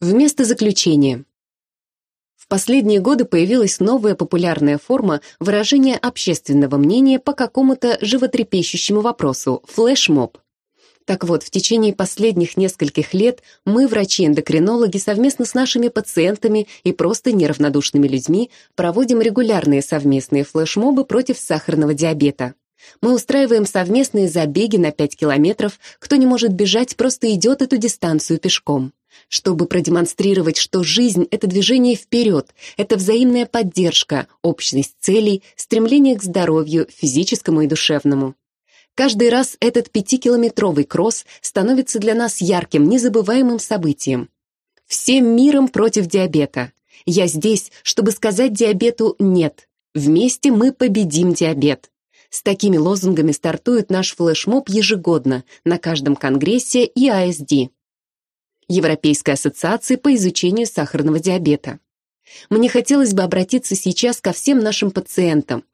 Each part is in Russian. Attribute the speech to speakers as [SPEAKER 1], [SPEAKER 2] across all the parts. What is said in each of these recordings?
[SPEAKER 1] Вместо заключения. В последние годы появилась новая популярная форма выражения общественного мнения по какому-то животрепещущему вопросу – флешмоб. Так вот, в течение последних нескольких лет мы, врачи-эндокринологи, совместно с нашими пациентами и просто неравнодушными людьми проводим регулярные совместные флешмобы против сахарного диабета. Мы устраиваем совместные забеги на 5 километров, кто не может бежать, просто идет эту дистанцию пешком. Чтобы продемонстрировать, что жизнь — это движение вперед, это взаимная поддержка, общность целей, стремление к здоровью, физическому и душевному. Каждый раз этот пятикилометровый кросс становится для нас ярким, незабываемым событием. Всем миром против диабета. Я здесь, чтобы сказать диабету «нет». Вместе мы победим диабет. С такими лозунгами стартует наш флешмоб ежегодно на каждом конгрессе и АСД. Европейской ассоциации по изучению сахарного диабета. Мне хотелось бы обратиться сейчас ко всем нашим пациентам.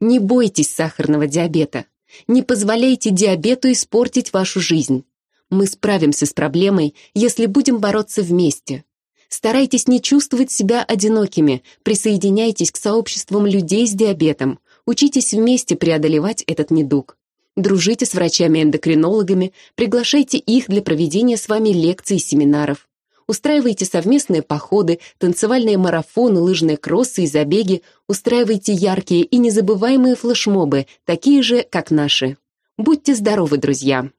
[SPEAKER 1] Не бойтесь сахарного диабета. Не позволяйте диабету испортить вашу жизнь. Мы справимся с проблемой, если будем бороться вместе. Старайтесь не чувствовать себя одинокими, присоединяйтесь к сообществам людей с диабетом, учитесь вместе преодолевать этот недуг. Дружите с врачами-эндокринологами, приглашайте их для проведения с вами лекций и семинаров. Устраивайте совместные походы, танцевальные марафоны, лыжные кроссы и забеги, устраивайте яркие и незабываемые флешмобы, такие же, как наши. Будьте здоровы, друзья!